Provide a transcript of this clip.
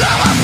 Come on!